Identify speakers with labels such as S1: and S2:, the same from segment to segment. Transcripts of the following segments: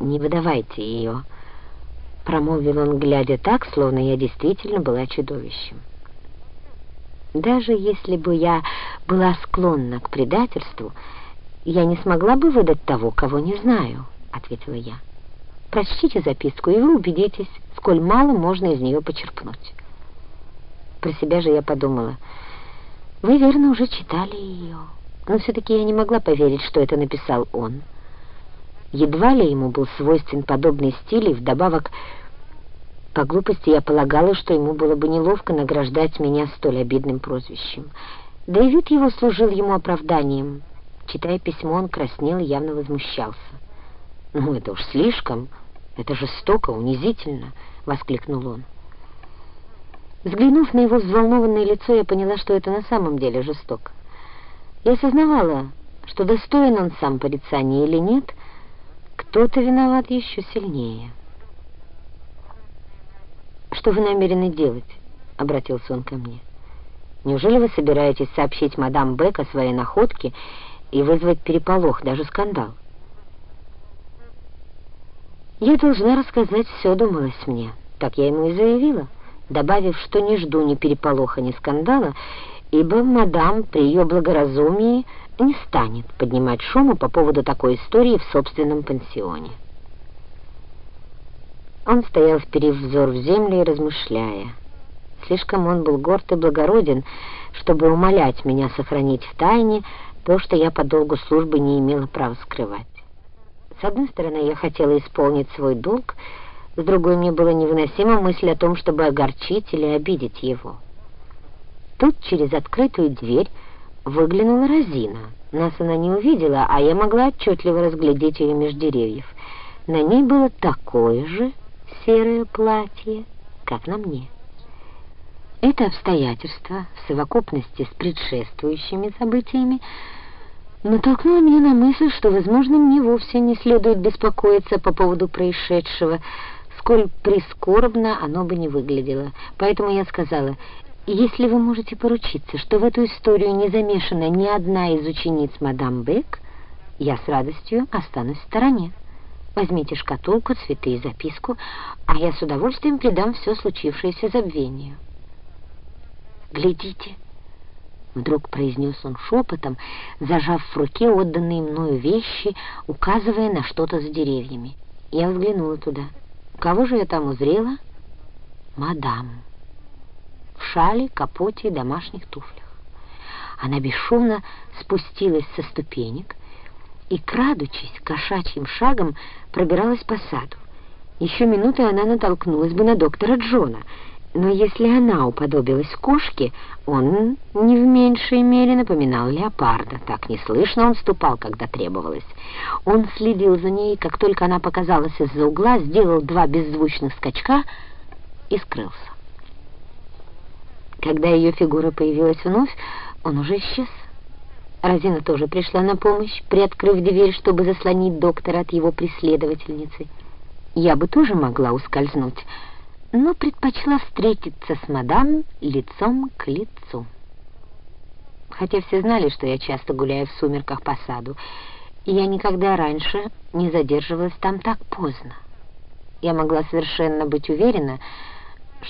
S1: «Не выдавайте ее», — промолвил он, глядя так, словно я действительно была чудовищем. «Даже если бы я была склонна к предательству, я не смогла бы выдать того, кого не знаю», — ответила я. «Прочтите записку, и вы убедитесь, сколь мало можно из нее почерпнуть». Про себя же я подумала, «Вы, верно, уже читали ее» но все-таки я не могла поверить, что это написал он. Едва ли ему был свойствен подобный стиль, и вдобавок, по глупости я полагала, что ему было бы неловко награждать меня столь обидным прозвищем. Да и вид его служил ему оправданием. Читая письмо, он краснел и явно возмущался. «Ну, это уж слишком, это жестоко, унизительно!» — воскликнул он. Взглянув на его взволнованное лицо, я поняла, что это на самом деле жестоко. Я осознавала, что достоин он сам порицания или нет, кто-то виноват еще сильнее. «Что вы намерены делать?» — обратился он ко мне. «Неужели вы собираетесь сообщить мадам Бек о своей находке и вызвать переполох, даже скандал?» Я должна рассказать все, думалось мне. Так я ему и заявила, добавив, что не жду ни переполоха, ни скандала, ибо мадам при ее благоразумии не станет поднимать шума по поводу такой истории в собственном пансионе. Он стоял, вперив взор в землю и размышляя. Слишком он был горд и благороден, чтобы умолять меня сохранить в тайне то, что я по долгу службы не имела права скрывать. С одной стороны, я хотела исполнить свой долг, с другой мне было невыносима мысль о том, чтобы огорчить или обидеть его. Тут через открытую дверь выглянула Розина. Нас она не увидела, а я могла отчетливо разглядеть ее меж деревьев. На ней было такое же серое платье, как на мне. Это обстоятельство в совокупности с предшествующими событиями натолкнуло меня на мысль, что, возможно, мне вовсе не следует беспокоиться по поводу происшедшего, сколь прискорбно оно бы не выглядело. Поэтому я сказала, если вы можете поручиться, что в эту историю не замешана ни одна из учениц мадам Бек, я с радостью останусь в стороне. Возьмите шкатулку, цветы и записку, а я с удовольствием придам все случившееся забвению. «Глядите!» — вдруг произнес он шепотом, зажав в руке отданные мною вещи, указывая на что-то за деревьями. Я взглянула туда. Кого же я там узрела? «Мадам» в шале, капоте и домашних туфлях. Она бесшумно спустилась со ступенек и, крадучись кошачьим шагом, пробиралась по саду. Еще минуты она натолкнулась бы на доктора Джона, но если она уподобилась кошке, он не в меньшей мере напоминал леопарда. Так неслышно он ступал, когда требовалось. Он следил за ней, как только она показалась из-за угла, сделал два беззвучных скачка и скрылся. Когда ее фигура появилась вновь, он уже исчез. Розина тоже пришла на помощь, приоткрыв дверь, чтобы заслонить доктора от его преследовательницы. Я бы тоже могла ускользнуть, но предпочла встретиться с мадам лицом к лицу. Хотя все знали, что я часто гуляю в сумерках по саду, и я никогда раньше не задерживалась там так поздно. Я могла совершенно быть уверена, что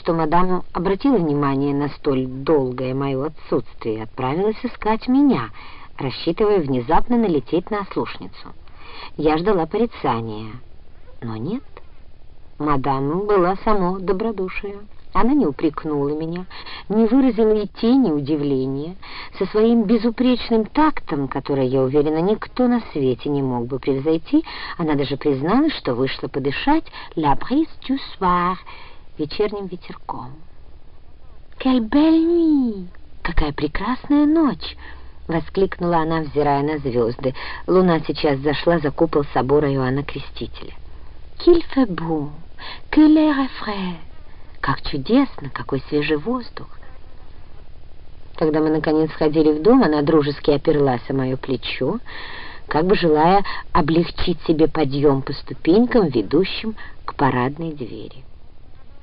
S1: мадам обратила внимание на столь долгое мое отсутствие и отправилась искать меня, рассчитывая внезапно налететь на ослушницу. Я ждала порицания, но нет. Мадам была само добродушие. Она не упрекнула меня, не выразила и тени удивления. Со своим безупречным тактом, который, я уверена, никто на свете не мог бы превзойти, она даже призналась, что вышла подышать «la brise du soir», вечерним ветерком. «Quelle belle nuit! Какая прекрасная ночь!» — воскликнула она, взирая на звезды. Луна сейчас зашла за купол собора Иоанна Крестителя. «Qu'il fait beau! Que l'air est frais! Как чудесно! Какой свежий воздух!» Когда мы, наконец, сходили в дом, она дружески оперлась о мое плечо, как бы желая облегчить себе подъем по ступенькам, ведущим к парадной двери.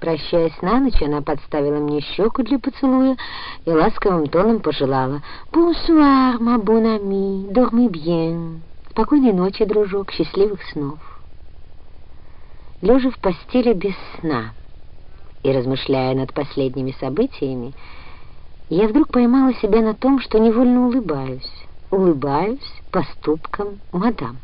S1: Прощаясь на ночь, она подставила мне щеку для поцелуя и ласковым тоном пожелала «Бонсуар, ма бон ами, дорми бьен». «Спокойной ночи, дружок, счастливых снов». Лежа в постели без сна и размышляя над последними событиями, я вдруг поймала себя на том, что невольно улыбаюсь, улыбаюсь поступкам мадам.